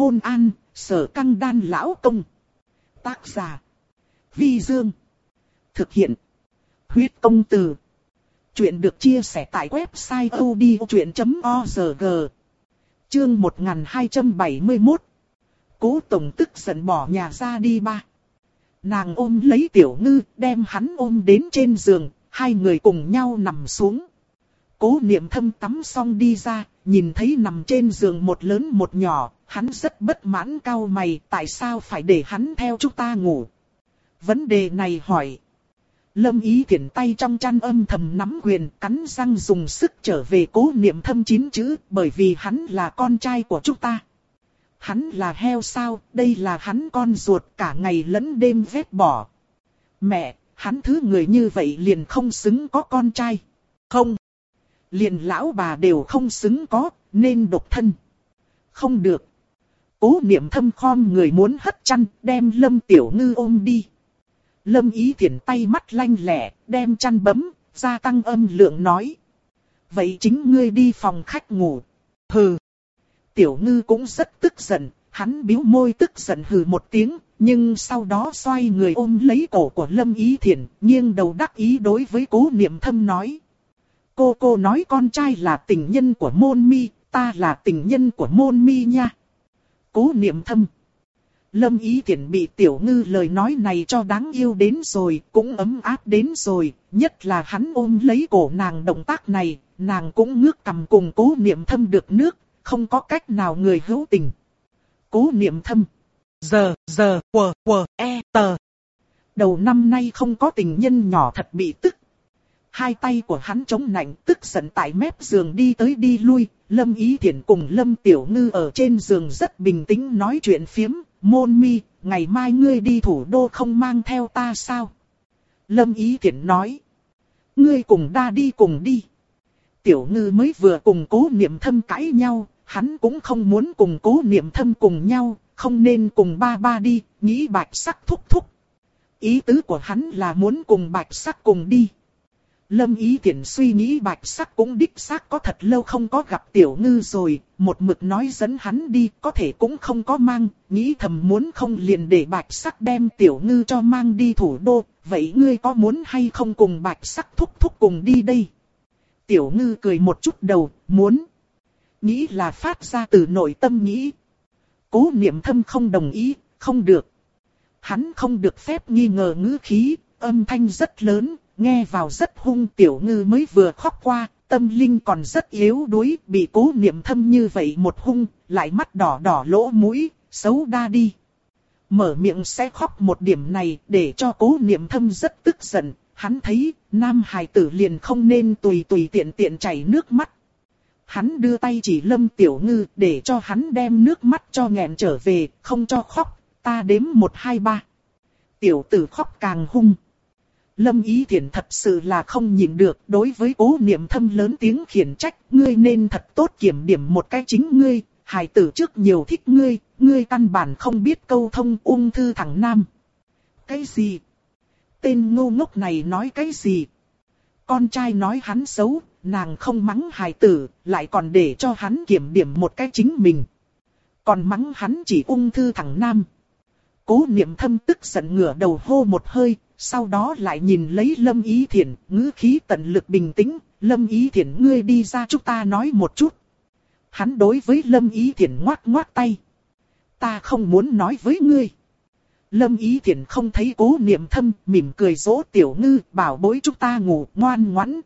Hôn an, sở căng đan lão công. Tác giả. Vi Dương. Thực hiện. Huyết công từ. Chuyện được chia sẻ tại website odchuyện.org. Chương 1271. Cố Tổng tức giận bỏ nhà ra đi ba. Nàng ôm lấy tiểu ngư, đem hắn ôm đến trên giường, hai người cùng nhau nằm xuống. Cố niệm thâm tắm xong đi ra, nhìn thấy nằm trên giường một lớn một nhỏ, hắn rất bất mãn cao mày, tại sao phải để hắn theo chúng ta ngủ. Vấn đề này hỏi. Lâm ý thiển tay trong chăn âm thầm nắm quyền, cắn răng dùng sức trở về cố niệm thâm chín chữ, bởi vì hắn là con trai của chúng ta. Hắn là heo sao, đây là hắn con ruột cả ngày lẫn đêm vết bỏ. Mẹ, hắn thứ người như vậy liền không xứng có con trai. Không. Liền lão bà đều không xứng có, nên độc thân. Không được. Cố niệm thâm khom người muốn hất chăn, đem lâm tiểu ngư ôm đi. Lâm ý thiển tay mắt lanh lẻ đem chăn bấm, gia tăng âm lượng nói. Vậy chính ngươi đi phòng khách ngủ. Hừ. Tiểu ngư cũng rất tức giận, hắn biếu môi tức giận hừ một tiếng, nhưng sau đó xoay người ôm lấy cổ của Lâm Ý Thiển, nghiêng đầu đắc ý đối với cố niệm thâm nói. Cô cô nói con trai là tình nhân của môn mi, ta là tình nhân của môn mi nha. Cố niệm thâm. Lâm Ý Thiển bị tiểu ngư lời nói này cho đáng yêu đến rồi, cũng ấm áp đến rồi, nhất là hắn ôm lấy cổ nàng động tác này, nàng cũng ngước cầm cùng cố niệm thâm được nước, không có cách nào người hữu tình. Cố niệm thâm. Giờ, giờ, quờ, quờ, e, tờ. Đầu năm nay không có tình nhân nhỏ thật bị tức. Hai tay của hắn chống nạnh tức giận tại mép giường đi tới đi lui. Lâm Ý Thiển cùng Lâm Tiểu Ngư ở trên giường rất bình tĩnh nói chuyện phiếm. Môn mi, ngày mai ngươi đi thủ đô không mang theo ta sao? Lâm Ý Thiển nói. Ngươi cùng đa đi cùng đi. Tiểu Ngư mới vừa cùng cố niệm thâm cãi nhau, hắn cũng không muốn cùng cố niệm thâm cùng nhau, không nên cùng ba ba đi, nghĩ bạch sắc thúc thúc. Ý tứ của hắn là muốn cùng bạch sắc cùng đi. Lâm ý tiện suy nghĩ bạch sắc cũng đích xác có thật lâu không có gặp tiểu ngư rồi, một mực nói dẫn hắn đi có thể cũng không có mang, nghĩ thầm muốn không liền để bạch sắc đem tiểu ngư cho mang đi thủ đô, vậy ngươi có muốn hay không cùng bạch sắc thúc thúc cùng đi đây? Tiểu ngư cười một chút đầu, muốn. Nghĩ là phát ra từ nội tâm nghĩ. Cố niệm thâm không đồng ý, không được. Hắn không được phép nghi ngờ ngữ khí, âm thanh rất lớn, nghe vào rất hung tiểu ngư mới vừa khóc qua, tâm linh còn rất yếu đuối, bị cố niệm thâm như vậy một hung, lại mắt đỏ đỏ lỗ mũi, xấu đa đi. Mở miệng sẽ khóc một điểm này để cho cố niệm thâm rất tức giận, hắn thấy nam hài tử liền không nên tùy tùy tiện tiện chảy nước mắt. Hắn đưa tay chỉ lâm tiểu ngư để cho hắn đem nước mắt cho nghẹn trở về, không cho khóc, ta đếm một hai ba. Tiểu tử khóc càng hung. Lâm Ý Thiển thật sự là không nhìn được đối với cố niệm thâm lớn tiếng khiển trách, ngươi nên thật tốt kiểm điểm một cái chính ngươi, hài tử trước nhiều thích ngươi, ngươi căn bản không biết câu thông ung thư thằng nam. Cái gì? Tên ngu ngốc này nói cái gì? Con trai nói hắn xấu, nàng không mắng hài tử, lại còn để cho hắn kiểm điểm một cái chính mình. Còn mắng hắn chỉ ung thư thằng nam. Cố niệm thâm tức giận ngửa đầu hô một hơi, sau đó lại nhìn lấy Lâm Ý Thiển, ngữ khí tận lực bình tĩnh, Lâm Ý Thiển ngươi đi ra chúng ta nói một chút. Hắn đối với Lâm Ý Thiển ngoát ngoát tay. Ta không muốn nói với ngươi. Lâm Ý Thiển không thấy cố niệm thâm, mỉm cười dỗ tiểu ngư, bảo bối chúng ta ngủ ngoan ngoãn.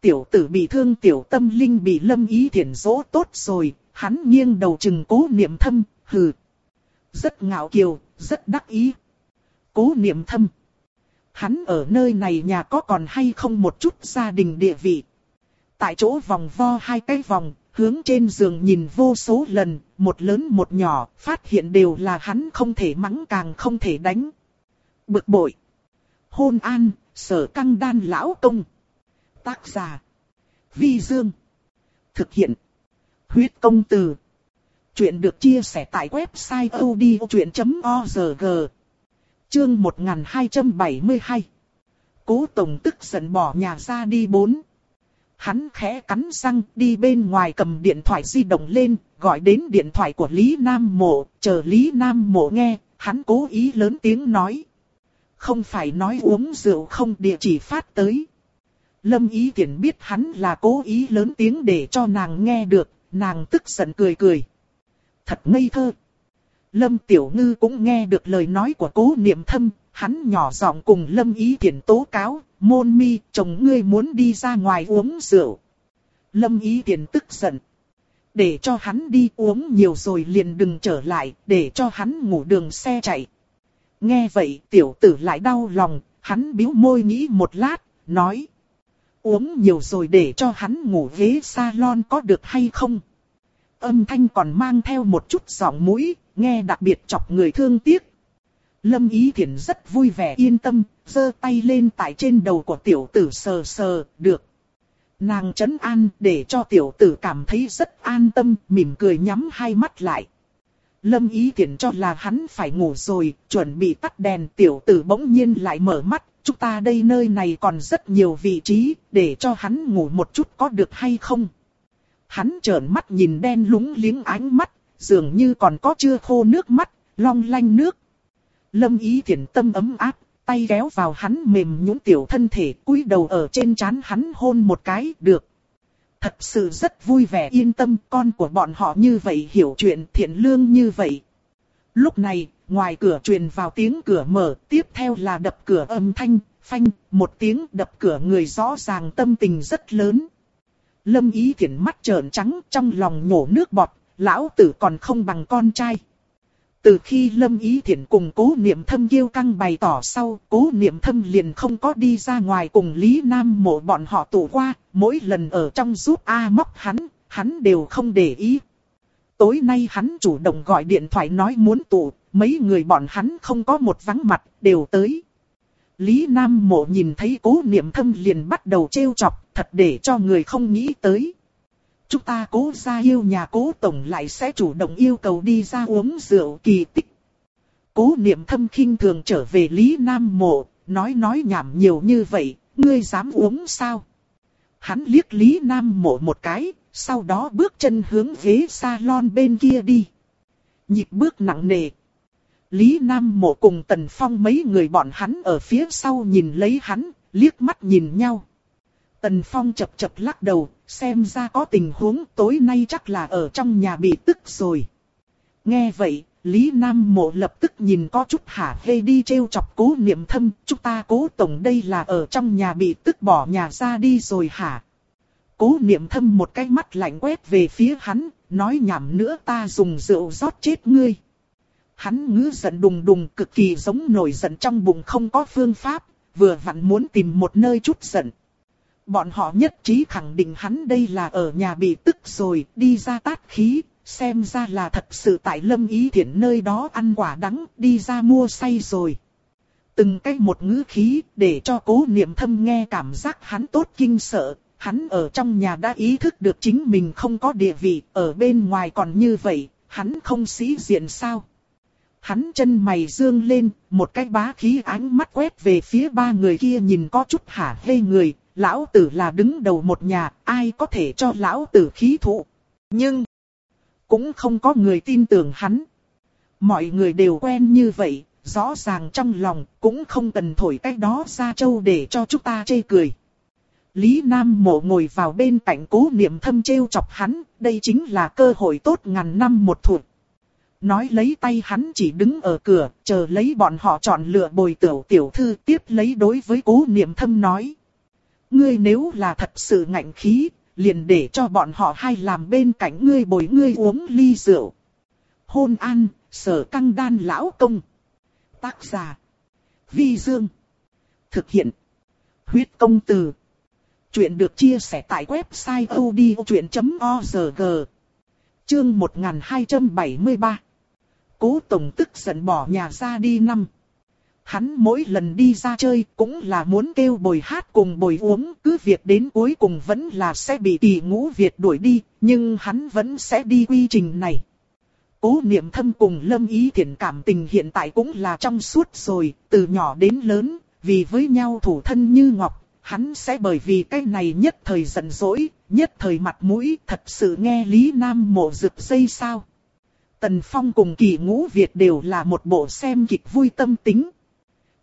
Tiểu tử bị thương tiểu tâm linh bị Lâm Ý Thiển dỗ tốt rồi, hắn nghiêng đầu chừng cố niệm thâm, hừ. Rất ngạo kiều, rất đắc ý. Cố niệm thâm. Hắn ở nơi này nhà có còn hay không một chút gia đình địa vị. Tại chỗ vòng vo hai cái vòng, hướng trên giường nhìn vô số lần, một lớn một nhỏ, phát hiện đều là hắn không thể mắng càng không thể đánh. Bực bội. Hôn an, sở căng đan lão công. Tác giả. Vi Dương. Thực hiện. Huyết công từ. Chuyện được chia sẻ tại website odchuyện.org. Chương 1272. Cố Tổng tức giận bỏ nhà ra đi bốn. hắn khẽ cắn răng đi bên ngoài cầm điện thoại di động lên, gọi đến điện thoại của Lý Nam Mộ, chờ Lý Nam Mộ nghe, hắn cố ý lớn tiếng nói. Không phải nói uống rượu không địa chỉ phát tới. Lâm Ý Tiễn biết hắn là cố ý lớn tiếng để cho nàng nghe được, nàng tức giận cười cười. Thật ngây thơ. Lâm Tiểu Ngư cũng nghe được lời nói của cố niệm thâm, hắn nhỏ giọng cùng Lâm Ý Thiển tố cáo, môn mi, chồng ngươi muốn đi ra ngoài uống rượu. Lâm Ý Thiển tức giận. Để cho hắn đi uống nhiều rồi liền đừng trở lại, để cho hắn ngủ đường xe chạy. Nghe vậy tiểu tử lại đau lòng, hắn biếu môi nghĩ một lát, nói. Uống nhiều rồi để cho hắn ngủ ghế salon có được hay không? Âm thanh còn mang theo một chút giọng mũi, nghe đặc biệt chọc người thương tiếc. Lâm Ý Thiển rất vui vẻ yên tâm, giơ tay lên tại trên đầu của tiểu tử sờ sờ, được. Nàng chấn an để cho tiểu tử cảm thấy rất an tâm, mỉm cười nhắm hai mắt lại. Lâm Ý Thiển cho là hắn phải ngủ rồi, chuẩn bị tắt đèn tiểu tử bỗng nhiên lại mở mắt. Chúng ta đây nơi này còn rất nhiều vị trí, để cho hắn ngủ một chút có được hay không? Hắn trợn mắt nhìn đen lúng liếng ánh mắt, dường như còn có chưa khô nước mắt, long lanh nước. Lâm ý thiện tâm ấm áp, tay kéo vào hắn mềm nhũn tiểu thân thể cúi đầu ở trên trán hắn hôn một cái, được. Thật sự rất vui vẻ yên tâm con của bọn họ như vậy hiểu chuyện thiện lương như vậy. Lúc này, ngoài cửa truyền vào tiếng cửa mở, tiếp theo là đập cửa âm thanh, phanh, một tiếng đập cửa người rõ ràng tâm tình rất lớn. Lâm ý thiện mắt trợn trắng trong lòng nhổ nước bọt, lão tử còn không bằng con trai. Từ khi Lâm Ý Thiển cùng cố niệm thâm kêu căng bày tỏ sau, cố niệm thâm liền không có đi ra ngoài cùng Lý Nam mộ bọn họ tụ qua, mỗi lần ở trong giúp A móc hắn, hắn đều không để ý. Tối nay hắn chủ động gọi điện thoại nói muốn tụ, mấy người bọn hắn không có một vắng mặt, đều tới. Lý Nam mộ nhìn thấy cố niệm thâm liền bắt đầu trêu chọc, thật để cho người không nghĩ tới. Chúng ta cố ra yêu nhà cố tổng lại sẽ chủ động yêu cầu đi ra uống rượu kỳ tích. Cố niệm thâm khinh thường trở về Lý Nam Mộ, nói nói nhảm nhiều như vậy, ngươi dám uống sao? Hắn liếc Lý Nam Mộ một cái, sau đó bước chân hướng ghế salon bên kia đi. Nhịp bước nặng nề. Lý Nam Mộ cùng Tần Phong mấy người bọn hắn ở phía sau nhìn lấy hắn, liếc mắt nhìn nhau. Tần Phong chập chập lắc đầu, xem ra có tình huống tối nay chắc là ở trong nhà bị tức rồi. Nghe vậy, Lý Nam Mộ lập tức nhìn có chút hả hê đi treo chọc cố niệm thâm, chúng ta cố tổng đây là ở trong nhà bị tức bỏ nhà ra đi rồi hả? Cố niệm thâm một cái mắt lạnh quét về phía hắn, nói nhảm nữa ta dùng rượu rót chết ngươi. Hắn ngữ giận đùng đùng cực kỳ giống nổi giận trong bụng không có phương pháp, vừa vặn muốn tìm một nơi chút giận. Bọn họ nhất trí khẳng định hắn đây là ở nhà bị tức rồi, đi ra tát khí, xem ra là thật sự tại lâm ý thiện nơi đó ăn quả đắng, đi ra mua say rồi. Từng cái một ngữ khí, để cho cố niệm thâm nghe cảm giác hắn tốt kinh sợ, hắn ở trong nhà đã ý thức được chính mình không có địa vị, ở bên ngoài còn như vậy, hắn không sĩ diện sao. Hắn chân mày dương lên, một cái bá khí ánh mắt quét về phía ba người kia nhìn có chút hả hê người, lão tử là đứng đầu một nhà, ai có thể cho lão tử khí thụ. Nhưng, cũng không có người tin tưởng hắn. Mọi người đều quen như vậy, rõ ràng trong lòng cũng không cần thổi cái đó ra châu để cho chúng ta chê cười. Lý Nam Mộ ngồi vào bên cạnh cố niệm thâm trêu chọc hắn, đây chính là cơ hội tốt ngàn năm một thuộc. Nói lấy tay hắn chỉ đứng ở cửa, chờ lấy bọn họ chọn lựa bồi tiểu tiểu thư tiếp lấy đối với cố niệm thâm nói. Ngươi nếu là thật sự ngạnh khí, liền để cho bọn họ hai làm bên cạnh ngươi bồi ngươi uống ly rượu. Hôn an, sở căng đan lão công. Tác giả. Vi Dương. Thực hiện. Huyết công từ. Chuyện được chia sẻ tại website odchuyện.org. Chương 1273. Cố Tổng tức giận bỏ nhà ra đi năm. Hắn mỗi lần đi ra chơi cũng là muốn kêu bồi hát cùng bồi uống, cứ việc đến cuối cùng vẫn là sẽ bị tỷ ngũ Việt đuổi đi, nhưng hắn vẫn sẽ đi quy trình này. Cố niệm thâm cùng lâm ý thiện cảm tình hiện tại cũng là trong suốt rồi, từ nhỏ đến lớn, vì với nhau thủ thân như ngọc, hắn sẽ bởi vì cái này nhất thời giận dỗi, nhất thời mặt mũi thật sự nghe Lý Nam mộ rực dây sao. Tần Phong cùng kỳ ngũ Việt đều là một bộ xem kịch vui tâm tính.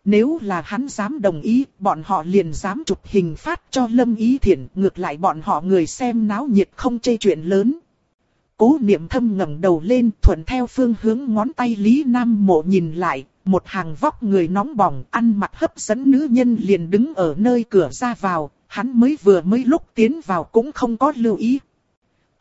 Nếu là hắn dám đồng ý, bọn họ liền dám chụp hình phát cho Lâm Ý Thiển, ngược lại bọn họ người xem náo nhiệt không chê chuyện lớn. Cố niệm thâm ngẩng đầu lên thuận theo phương hướng ngón tay Lý Nam mộ nhìn lại, một hàng vóc người nóng bỏng ăn mặc hấp dẫn nữ nhân liền đứng ở nơi cửa ra vào, hắn mới vừa mới lúc tiến vào cũng không có lưu ý.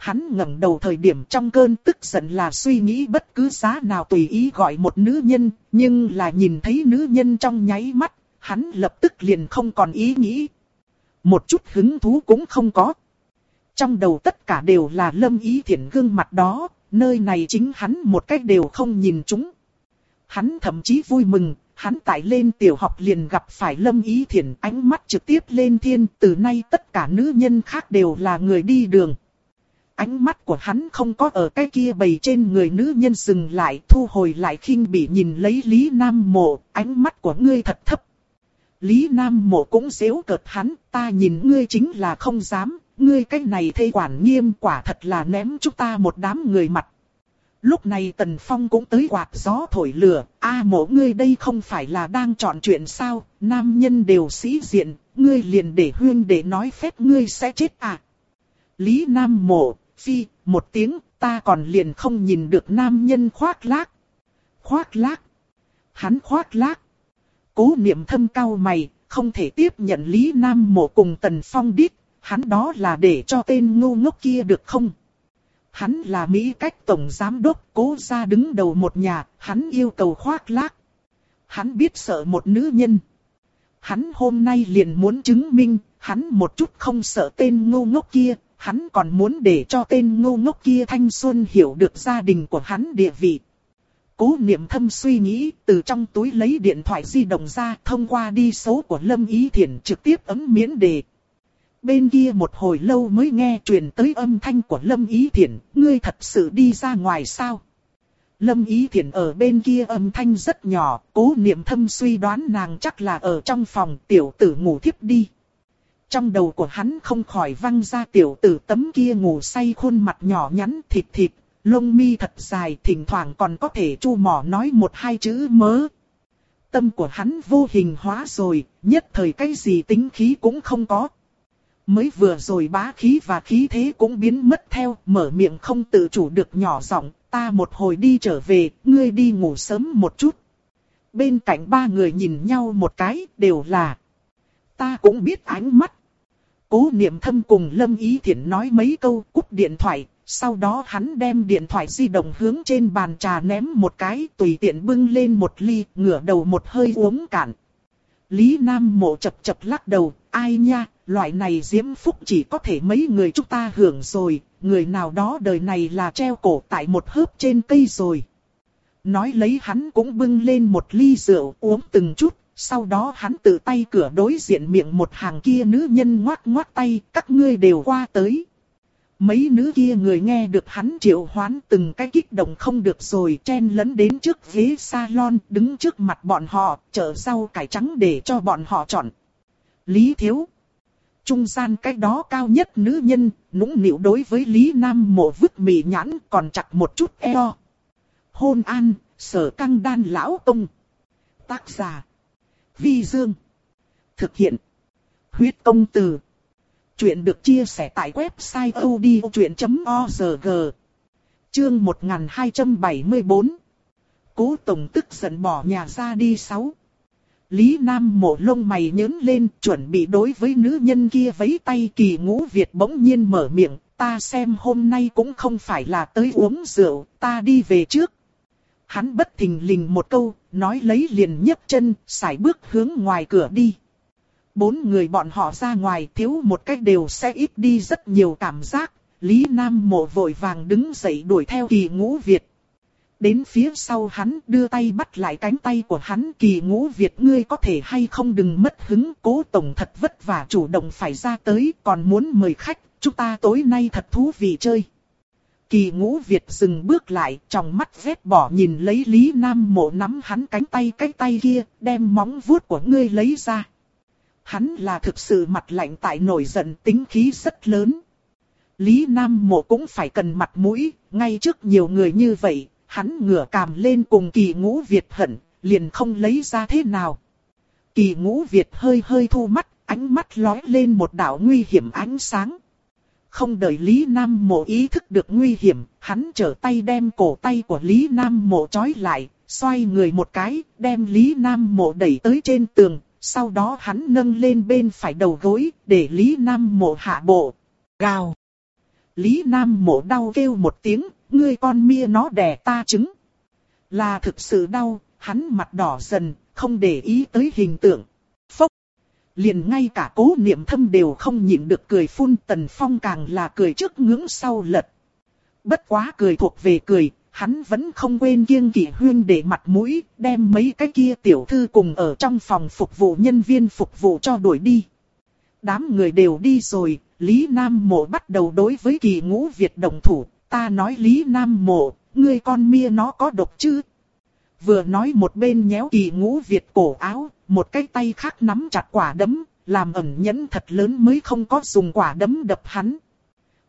Hắn ngẩng đầu thời điểm trong cơn tức giận là suy nghĩ bất cứ giá nào tùy ý gọi một nữ nhân, nhưng là nhìn thấy nữ nhân trong nháy mắt, hắn lập tức liền không còn ý nghĩ. Một chút hứng thú cũng không có. Trong đầu tất cả đều là lâm ý thiện gương mặt đó, nơi này chính hắn một cách đều không nhìn chúng. Hắn thậm chí vui mừng, hắn tại lên tiểu học liền gặp phải lâm ý thiện ánh mắt trực tiếp lên thiên, từ nay tất cả nữ nhân khác đều là người đi đường. Ánh mắt của hắn không có ở cái kia bầy trên người nữ nhân dừng lại thu hồi lại khinh bị nhìn lấy Lý Nam Mộ, ánh mắt của ngươi thật thấp. Lý Nam Mộ cũng xéo cợt hắn, ta nhìn ngươi chính là không dám, ngươi cái này thê quản nghiêm quả thật là ném chúng ta một đám người mặt. Lúc này Tần Phong cũng tới quạt gió thổi lửa, a mộ ngươi đây không phải là đang chọn chuyện sao, nam nhân đều sĩ diện, ngươi liền để huyên để nói phép ngươi sẽ chết à. Lý Nam mộ, phi, một tiếng, ta còn liền không nhìn được nam nhân khoác lác. Khoác lác. Hắn khoác lác. Cố niệm thâm cao mày, không thể tiếp nhận Lý Nam mộ cùng Tần Phong đít, hắn đó là để cho tên ngu ngốc kia được không? Hắn là Mỹ cách tổng giám đốc cố ra đứng đầu một nhà, hắn yêu cầu khoác lác. Hắn biết sợ một nữ nhân. Hắn hôm nay liền muốn chứng minh, hắn một chút không sợ tên ngu ngốc kia, hắn còn muốn để cho tên ngu ngốc kia thanh xuân hiểu được gia đình của hắn địa vị. Cố niệm thâm suy nghĩ, từ trong túi lấy điện thoại di động ra, thông qua đi số của Lâm Ý Thiển trực tiếp ấm miễn đề. Bên kia một hồi lâu mới nghe truyền tới âm thanh của Lâm Ý Thiển, ngươi thật sự đi ra ngoài sao? Lâm Ý Thiển ở bên kia âm thanh rất nhỏ, cố niệm thâm suy đoán nàng chắc là ở trong phòng tiểu tử ngủ thiếp đi. Trong đầu của hắn không khỏi văng ra tiểu tử tấm kia ngủ say khuôn mặt nhỏ nhắn thịt thịt, lông mi thật dài thỉnh thoảng còn có thể chu mỏ nói một hai chữ mớ. Tâm của hắn vô hình hóa rồi, nhất thời cái gì tính khí cũng không có. Mới vừa rồi bá khí và khí thế cũng biến mất theo, mở miệng không tự chủ được nhỏ giọng, ta một hồi đi trở về, ngươi đi ngủ sớm một chút. Bên cạnh ba người nhìn nhau một cái, đều là. Ta cũng biết ánh mắt. Cố niệm thâm cùng Lâm Ý Thiển nói mấy câu cúp điện thoại, sau đó hắn đem điện thoại di động hướng trên bàn trà ném một cái tùy tiện bưng lên một ly, ngửa đầu một hơi uống cạn. Lý Nam mộ chập chập lắc đầu, ai nha, loại này diễm phúc chỉ có thể mấy người chúng ta hưởng rồi, người nào đó đời này là treo cổ tại một hớp trên cây rồi. Nói lấy hắn cũng bưng lên một ly rượu uống từng chút, sau đó hắn tự tay cửa đối diện miệng một hàng kia nữ nhân ngoát ngoát tay, các ngươi đều qua tới. Mấy nữ kia người nghe được hắn triệu hoán từng cái kích động không được rồi chen lấn đến trước ghế salon đứng trước mặt bọn họ, chở rau cải trắng để cho bọn họ chọn. Lý Thiếu Trung gian cái đó cao nhất nữ nhân, nũng nịu đối với Lý Nam mộ vứt mì nhãn còn chặt một chút eo. Hôn an, sở căng đan lão công. Tác giả. Vi Dương. Thực hiện. Huyết công từ. Chuyện được chia sẻ tại website odchuyện.org. Chương 1274. Cố Tổng tức giận bỏ nhà ra đi sáu. Lý Nam mộ lông mày nhớn lên chuẩn bị đối với nữ nhân kia vấy tay kỳ ngũ Việt bỗng nhiên mở miệng, ta xem hôm nay cũng không phải là tới uống rượu, ta đi về trước. Hắn bất thình lình một câu, nói lấy liền nhấc chân, xài bước hướng ngoài cửa đi. Bốn người bọn họ ra ngoài thiếu một cách đều sẽ ít đi rất nhiều cảm giác, Lý Nam mộ vội vàng đứng dậy đuổi theo kỳ ngũ Việt đến phía sau hắn đưa tay bắt lại cánh tay của hắn kỳ ngũ Việt ngươi có thể hay không đừng mất hứng cố tổng thật vất vả chủ động phải ra tới còn muốn mời khách, chúng ta tối nay thật thú vị chơi. Kỳ ngũ Việt dừng bước lại, trong mắt vết bỏ nhìn lấy Lý Nam mộ nắm hắn cánh tay cái tay kia, đem móng vuốt của ngươi lấy ra. Hắn là thực sự mặt lạnh tại nổi giận tính khí rất lớn. Lý Nam Mộ cũng phải cần mặt mũi, ngay trước nhiều người như vậy, hắn ngửa càm lên cùng kỳ ngũ Việt hận, liền không lấy ra thế nào. Kỳ ngũ Việt hơi hơi thu mắt, ánh mắt lóe lên một đạo nguy hiểm ánh sáng. Không đợi Lý Nam Mộ ý thức được nguy hiểm, hắn trở tay đem cổ tay của Lý Nam Mộ trói lại, xoay người một cái, đem Lý Nam Mộ đẩy tới trên tường, sau đó hắn nâng lên bên phải đầu gối, để Lý Nam Mộ hạ bộ. Gào! Lý Nam Mộ đau kêu một tiếng, ngươi con mia nó đẻ ta trứng. Là thực sự đau, hắn mặt đỏ dần, không để ý tới hình tượng. Liền ngay cả cố niệm thâm đều không nhịn được cười phun tần phong càng là cười trước ngưỡng sau lật. Bất quá cười thuộc về cười, hắn vẫn không quên kiêng kỵ huyên để mặt mũi, đem mấy cái kia tiểu thư cùng ở trong phòng phục vụ nhân viên phục vụ cho đuổi đi. Đám người đều đi rồi, Lý Nam Mộ bắt đầu đối với kỳ ngũ Việt đồng thủ, ta nói Lý Nam Mộ, ngươi con mia nó có độc chứ? Vừa nói một bên nhéo kỳ ngũ Việt cổ áo, một cái tay khác nắm chặt quả đấm, làm ẩn nhẫn thật lớn mới không có dùng quả đấm đập hắn.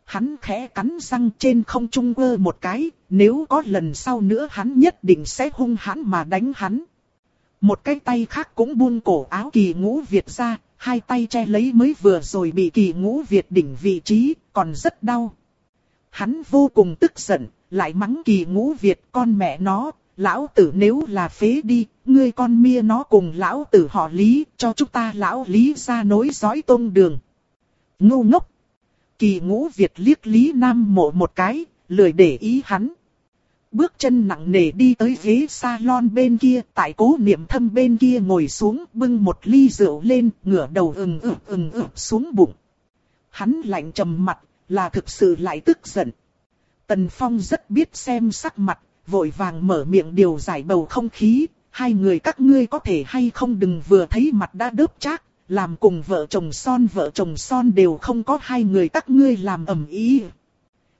Hắn khẽ cắn răng trên không trung quơ một cái, nếu có lần sau nữa hắn nhất định sẽ hung hãn mà đánh hắn. Một cái tay khác cũng buông cổ áo kỳ ngũ Việt ra, hai tay che lấy mới vừa rồi bị kỳ ngũ Việt đỉnh vị trí, còn rất đau. Hắn vô cùng tức giận, lại mắng kỳ ngũ Việt con mẹ nó, lão tử nếu là phế đi, ngươi con mia nó cùng lão tử họ lý, cho chúng ta lão lý ra nối dõi tôn đường. Ngu ngốc! Kỳ ngũ Việt liếc Lý Nam mộ một cái, lười để ý hắn. Bước chân nặng nề đi tới ghế salon bên kia, tại cố niệm thâm bên kia ngồi xuống, bưng một ly rượu lên, ngửa đầu ừng ừng ừng ực xuống bụng. Hắn lạnh trầm mặt, là thực sự lại tức giận. Tần Phong rất biết xem sắc mặt, vội vàng mở miệng điều giải bầu không khí, hai người các ngươi có thể hay không đừng vừa thấy mặt đã đớp chác, làm cùng vợ chồng son vợ chồng son đều không có hai người các ngươi làm ầm ý.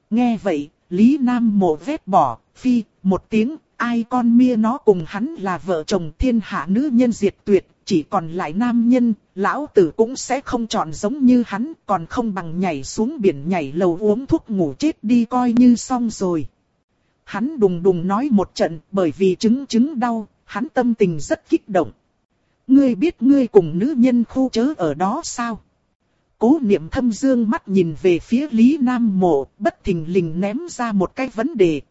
Nghe vậy, Lý Nam mộ vết bỏ, phi, một tiếng, ai con mia nó cùng hắn là vợ chồng thiên hạ nữ nhân diệt tuyệt, chỉ còn lại nam nhân, lão tử cũng sẽ không chọn giống như hắn, còn không bằng nhảy xuống biển nhảy lầu uống thuốc ngủ chết đi coi như xong rồi. Hắn đùng đùng nói một trận, bởi vì chứng chứng đau, hắn tâm tình rất kích động. Ngươi biết ngươi cùng nữ nhân khu chớ ở đó sao? Cố niệm thâm dương mắt nhìn về phía Lý Nam Mộ, bất thình lình ném ra một cái vấn đề.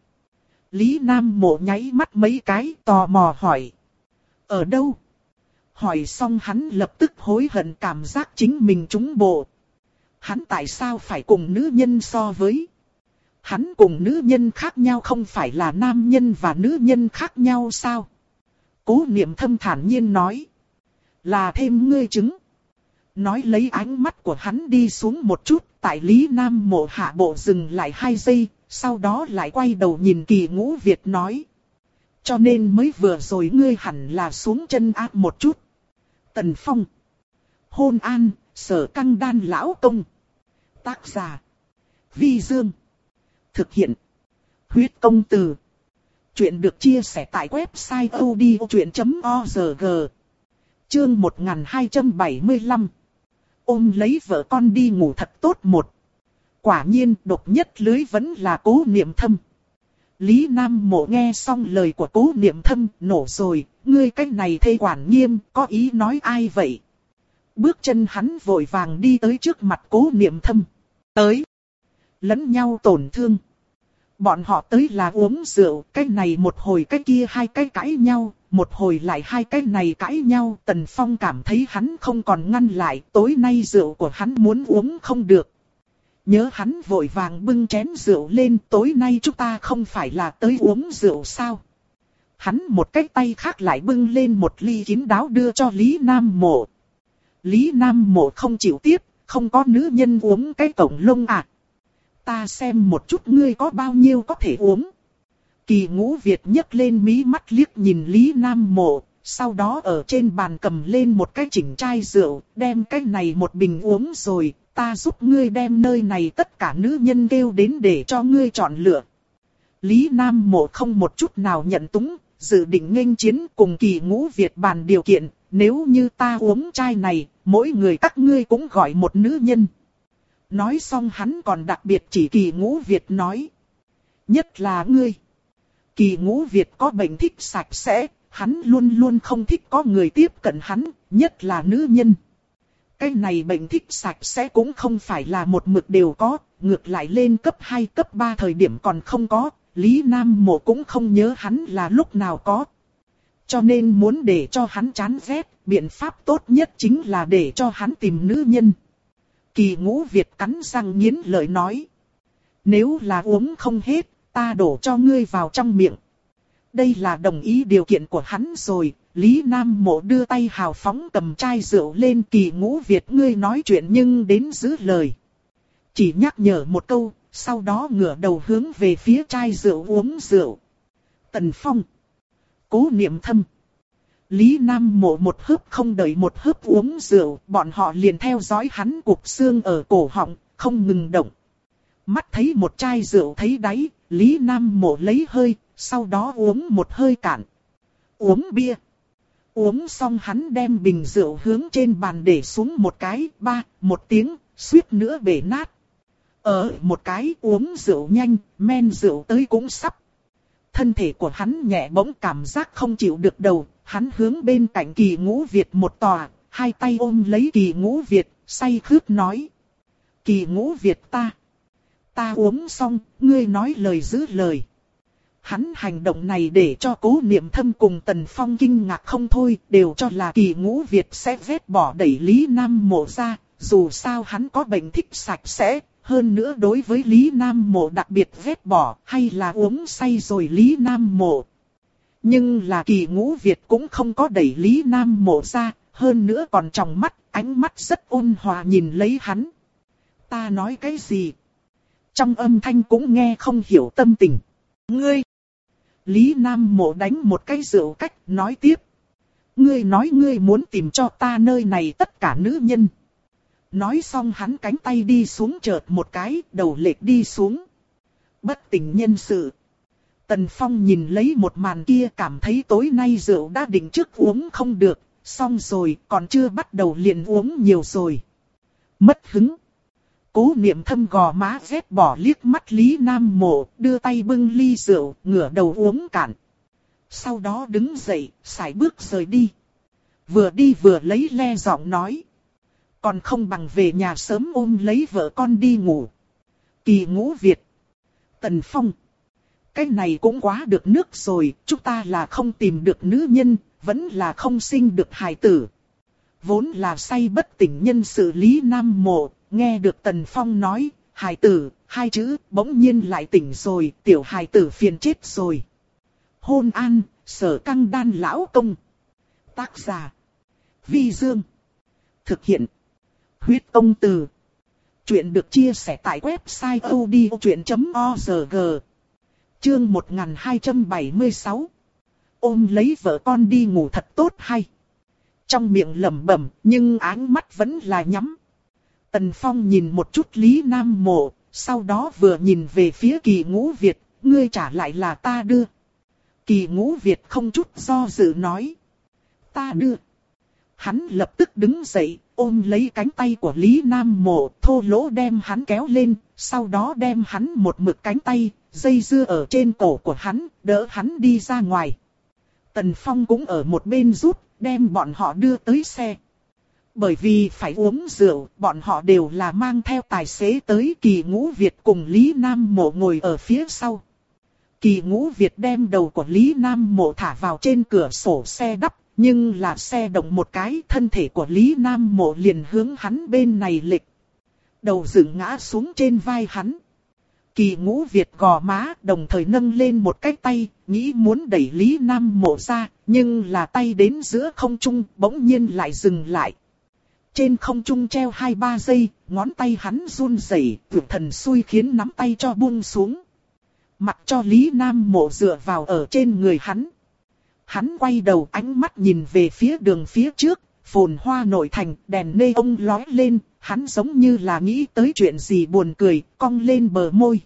Lý Nam Mộ nháy mắt mấy cái, tò mò hỏi. Ở đâu? Hỏi xong hắn lập tức hối hận cảm giác chính mình trúng bộ. Hắn tại sao phải cùng nữ nhân so với? Hắn cùng nữ nhân khác nhau không phải là nam nhân và nữ nhân khác nhau sao? Cố niệm thâm thản nhiên nói. Là thêm ngươi chứng. Nói lấy ánh mắt của hắn đi xuống một chút, tại Lý Nam mộ hạ bộ dừng lại hai giây, sau đó lại quay đầu nhìn kỳ ngũ Việt nói. Cho nên mới vừa rồi ngươi hẳn là xuống chân áp một chút. Tần Phong. Hôn an, sở căng đan lão công. Tác giả. Vi Dương. Thực hiện. Huyết công từ. Chuyện được chia sẻ tại website odchuyện.org. Chương 1275. Ôm lấy vợ con đi ngủ thật tốt một. Quả nhiên độc nhất lưới vẫn là cố niệm thâm. Lý Nam Mộ nghe xong lời của cố niệm thâm, nổ rồi, ngươi cách này thê quản nghiêm, có ý nói ai vậy? Bước chân hắn vội vàng đi tới trước mặt cố niệm thâm. Tới. Lẫn nhau tổn thương. Bọn họ tới là uống rượu, cái này một hồi cái kia hai cái cãi nhau, một hồi lại hai cái này cãi nhau. Tần Phong cảm thấy hắn không còn ngăn lại, tối nay rượu của hắn muốn uống không được. Nhớ hắn vội vàng bưng chén rượu lên, tối nay chúng ta không phải là tới uống rượu sao? Hắn một cái tay khác lại bưng lên một ly kín đáo đưa cho Lý Nam Mộ. Lý Nam Mộ không chịu tiếp, không có nữ nhân uống cái cổng lông à. Ta xem một chút ngươi có bao nhiêu có thể uống. Kỳ ngũ Việt nhấc lên mí mắt liếc nhìn Lý Nam Mộ, sau đó ở trên bàn cầm lên một cái chỉnh chai rượu, đem cái này một bình uống rồi, ta giúp ngươi đem nơi này tất cả nữ nhân kêu đến để cho ngươi chọn lựa. Lý Nam Mộ không một chút nào nhận túng, dự định nghênh chiến cùng kỳ ngũ Việt bàn điều kiện, nếu như ta uống chai này, mỗi người các ngươi cũng gọi một nữ nhân. Nói xong hắn còn đặc biệt chỉ kỳ ngũ Việt nói. Nhất là ngươi. Kỳ ngũ Việt có bệnh thích sạch sẽ, hắn luôn luôn không thích có người tiếp cận hắn, nhất là nữ nhân. Cái này bệnh thích sạch sẽ cũng không phải là một mực đều có, ngược lại lên cấp 2 cấp 3 thời điểm còn không có, Lý Nam Mộ cũng không nhớ hắn là lúc nào có. Cho nên muốn để cho hắn chán ghét, biện pháp tốt nhất chính là để cho hắn tìm nữ nhân. Kỳ ngũ Việt cắn răng nghiến lợi nói. Nếu là uống không hết, ta đổ cho ngươi vào trong miệng. Đây là đồng ý điều kiện của hắn rồi, Lý Nam Mộ đưa tay hào phóng cầm chai rượu lên kỳ ngũ Việt ngươi nói chuyện nhưng đến giữ lời. Chỉ nhắc nhở một câu, sau đó ngửa đầu hướng về phía chai rượu uống rượu. Tần Phong. Cố niệm thâm. Lý Nam mộ một hớp không đợi một hớp uống rượu, bọn họ liền theo dõi hắn cục xương ở cổ họng, không ngừng động. Mắt thấy một chai rượu thấy đáy, Lý Nam mộ lấy hơi, sau đó uống một hơi cạn. Uống bia. Uống xong hắn đem bình rượu hướng trên bàn để xuống một cái, ba, một tiếng, suýt nữa bể nát. Ở một cái uống rượu nhanh, men rượu tới cũng sắp. Thân thể của hắn nhẹ bỗng cảm giác không chịu được đầu, hắn hướng bên cạnh kỳ ngũ Việt một tòa, hai tay ôm lấy kỳ ngũ Việt, say khướt nói. Kỳ ngũ Việt ta. Ta uống xong, ngươi nói lời giữ lời. Hắn hành động này để cho cố niệm thâm cùng Tần Phong kinh ngạc không thôi, đều cho là kỳ ngũ Việt sẽ vết bỏ đẩy Lý Nam mộ ra, dù sao hắn có bệnh thích sạch sẽ, hơn nữa đối với Lý Nam Mộ đặc biệt vết bỏ hay là uống say rồi Lý Nam Mộ. Nhưng là kỳ ngũ Việt cũng không có đẩy Lý Nam Mộ ra, hơn nữa còn trong mắt, ánh mắt rất ôn hòa nhìn lấy hắn. Ta nói cái gì? Trong âm thanh cũng nghe không hiểu tâm tình. Ngươi! Lý Nam Mộ đánh một cái rượu cách nói tiếp. Ngươi nói ngươi muốn tìm cho ta nơi này tất cả nữ nhân. Nói xong hắn cánh tay đi xuống chợt một cái, đầu lệch đi xuống. Bất tỉnh nhân sự. Tần Phong nhìn lấy một màn kia cảm thấy tối nay rượu đã định trước uống không được, xong rồi còn chưa bắt đầu liền uống nhiều rồi. Mất hứng. Cố niệm thâm gò má vét bỏ liếc mắt Lý Nam Mộ, đưa tay bưng ly rượu, ngửa đầu uống cạn. Sau đó đứng dậy, xài bước rời đi. Vừa đi vừa lấy le giọng nói. Còn không bằng về nhà sớm ôm lấy vợ con đi ngủ. Kỳ ngũ Việt. Tần Phong. Cái này cũng quá được nước rồi, chúng ta là không tìm được nữ nhân, vẫn là không sinh được hài tử. Vốn là say bất tỉnh nhân xử lý nam mộ, nghe được Tần Phong nói, hài tử, hai chữ, bỗng nhiên lại tỉnh rồi, tiểu hài tử phiền chết rồi. Hôn an, sở căng đan lão công. Tác giả. Vi Dương. Thực hiện. Huyết công từ. Chuyện được chia sẻ tại website odchuyện.org. Chương 1276. Ôm lấy vợ con đi ngủ thật tốt hay. Trong miệng lẩm bẩm nhưng áng mắt vẫn là nhắm. Tần Phong nhìn một chút Lý Nam Mộ, sau đó vừa nhìn về phía kỳ ngũ Việt, ngươi trả lại là ta đưa. Kỳ ngũ Việt không chút do dự nói. Ta đưa. Hắn lập tức đứng dậy, ôm lấy cánh tay của Lý Nam Mộ, thô lỗ đem hắn kéo lên, sau đó đem hắn một mực cánh tay, dây dưa ở trên cổ của hắn, đỡ hắn đi ra ngoài. Tần Phong cũng ở một bên rút, đem bọn họ đưa tới xe. Bởi vì phải uống rượu, bọn họ đều là mang theo tài xế tới kỳ ngũ Việt cùng Lý Nam Mộ ngồi ở phía sau. Kỳ ngũ Việt đem đầu của Lý Nam Mộ thả vào trên cửa sổ xe đắp nhưng là xe động một cái thân thể của Lý Nam Mộ liền hướng hắn bên này lệch, Đầu dựng ngã xuống trên vai hắn. Kỳ ngũ Việt gò má đồng thời nâng lên một cái tay, nghĩ muốn đẩy Lý Nam Mộ ra, nhưng là tay đến giữa không trung bỗng nhiên lại dừng lại. Trên không trung treo hai ba giây, ngón tay hắn run rẩy, tuyệt thần xui khiến nắm tay cho buông xuống. Mặc cho Lý Nam Mộ dựa vào ở trên người hắn. Hắn quay đầu ánh mắt nhìn về phía đường phía trước, phồn hoa nội thành, đèn nê ông lói lên, hắn giống như là nghĩ tới chuyện gì buồn cười, cong lên bờ môi.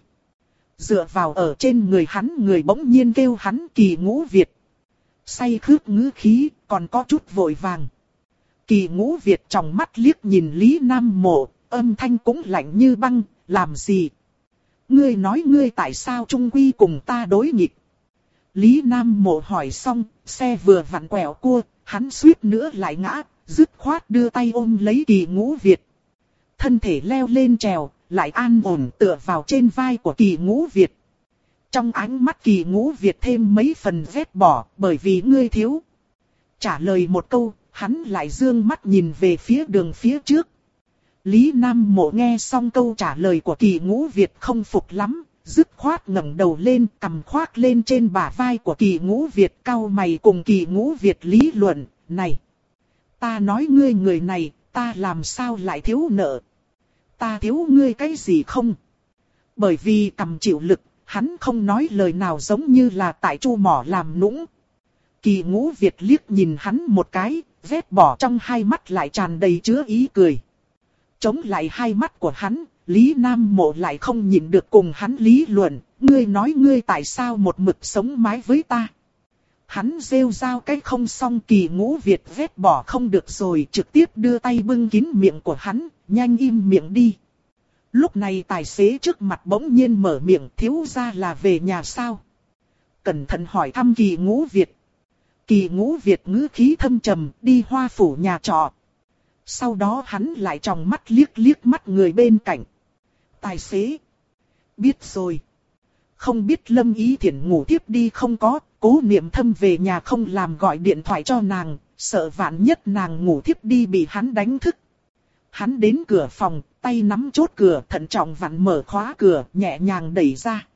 Dựa vào ở trên người hắn người bỗng nhiên kêu hắn kỳ ngũ Việt. Say khước ngữ khí, còn có chút vội vàng. Kỳ ngũ Việt trong mắt liếc nhìn Lý Nam Mộ, âm thanh cũng lạnh như băng, làm gì? Ngươi nói ngươi tại sao trung quy cùng ta đối nghịch? Lý Nam Mộ hỏi xong, xe vừa vặn quẹo cua, hắn suýt nữa lại ngã, dứt khoát đưa tay ôm lấy kỳ ngũ Việt. Thân thể leo lên trèo, lại an ổn tựa vào trên vai của kỳ ngũ Việt. Trong ánh mắt kỳ ngũ Việt thêm mấy phần vết bỏ, bởi vì ngươi thiếu. Trả lời một câu, hắn lại dương mắt nhìn về phía đường phía trước. Lý Nam Mộ nghe xong câu trả lời của kỳ ngũ Việt không phục lắm, dứt khoát ngẩng đầu lên cầm khoác lên trên bả vai của kỳ ngũ Việt cao mày cùng kỳ ngũ Việt lý luận, này. Ta nói ngươi người này, ta làm sao lại thiếu nợ? Ta thiếu ngươi cái gì không? Bởi vì cầm chịu lực, hắn không nói lời nào giống như là tại chu mỏ làm nũng. Kỳ ngũ Việt liếc nhìn hắn một cái, vết bỏ trong hai mắt lại tràn đầy chứa ý cười. Chống lại hai mắt của hắn, Lý Nam Mộ lại không nhịn được cùng hắn lý luận, ngươi nói ngươi tại sao một mực sống mái với ta. Hắn rêu rao cái không xong kỳ ngũ Việt vết bỏ không được rồi trực tiếp đưa tay bưng kín miệng của hắn, nhanh im miệng đi. Lúc này tài xế trước mặt bỗng nhiên mở miệng thiếu ra là về nhà sao. Cẩn thận hỏi thăm kỳ ngũ Việt. Kỳ ngũ Việt ngữ khí thâm trầm đi hoa phủ nhà trọ. Sau đó hắn lại tròng mắt liếc liếc mắt người bên cạnh. Tài xế. Biết rồi. Không biết lâm ý Thiển ngủ tiếp đi không có, cố niệm thâm về nhà không làm gọi điện thoại cho nàng, sợ vạn nhất nàng ngủ tiếp đi bị hắn đánh thức. Hắn đến cửa phòng, tay nắm chốt cửa thận trọng vặn mở khóa cửa, nhẹ nhàng đẩy ra.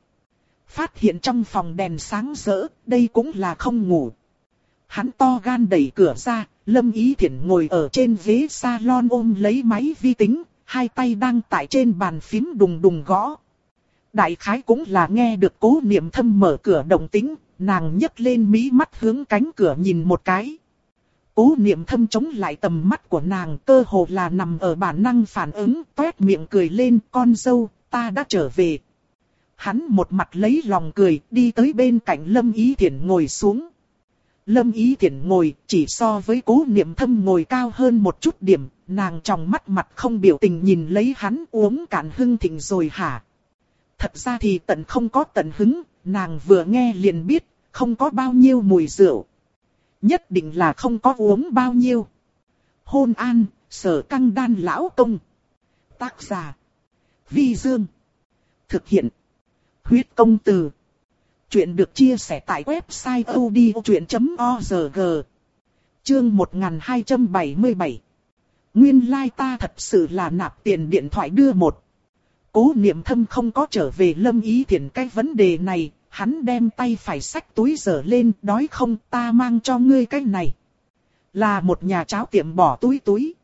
Phát hiện trong phòng đèn sáng rỡ, đây cũng là không ngủ. Hắn to gan đẩy cửa ra, Lâm Ý Thiển ngồi ở trên ghế salon ôm lấy máy vi tính, hai tay đang tại trên bàn phím đùng đùng gõ. Đại khái cũng là nghe được cố niệm thâm mở cửa động tính, nàng nhấc lên mí mắt hướng cánh cửa nhìn một cái. Cố niệm thâm chống lại tầm mắt của nàng cơ hồ là nằm ở bản năng phản ứng, tuét miệng cười lên con dâu, ta đã trở về. Hắn một mặt lấy lòng cười, đi tới bên cạnh Lâm Ý thiện ngồi xuống. Lâm Ý Thiển ngồi, chỉ so với cố niệm thâm ngồi cao hơn một chút điểm, nàng trong mắt mặt không biểu tình nhìn lấy hắn uống cạn hưng thịnh rồi hả. Thật ra thì tận không có tận hứng, nàng vừa nghe liền biết, không có bao nhiêu mùi rượu. Nhất định là không có uống bao nhiêu. Hôn an, sở căng đan lão công. Tác giả. Vi Dương. Thực hiện. Huyết công từ. Chuyện được chia sẻ tại website odchuyện.org. Chương 1277. Nguyên lai like ta thật sự là nạp tiền điện thoại đưa một. Cố niệm thâm không có trở về lâm ý thiện cái vấn đề này, hắn đem tay phải sách túi dở lên, đói không ta mang cho ngươi cái này. Là một nhà cháo tiệm bỏ túi túi.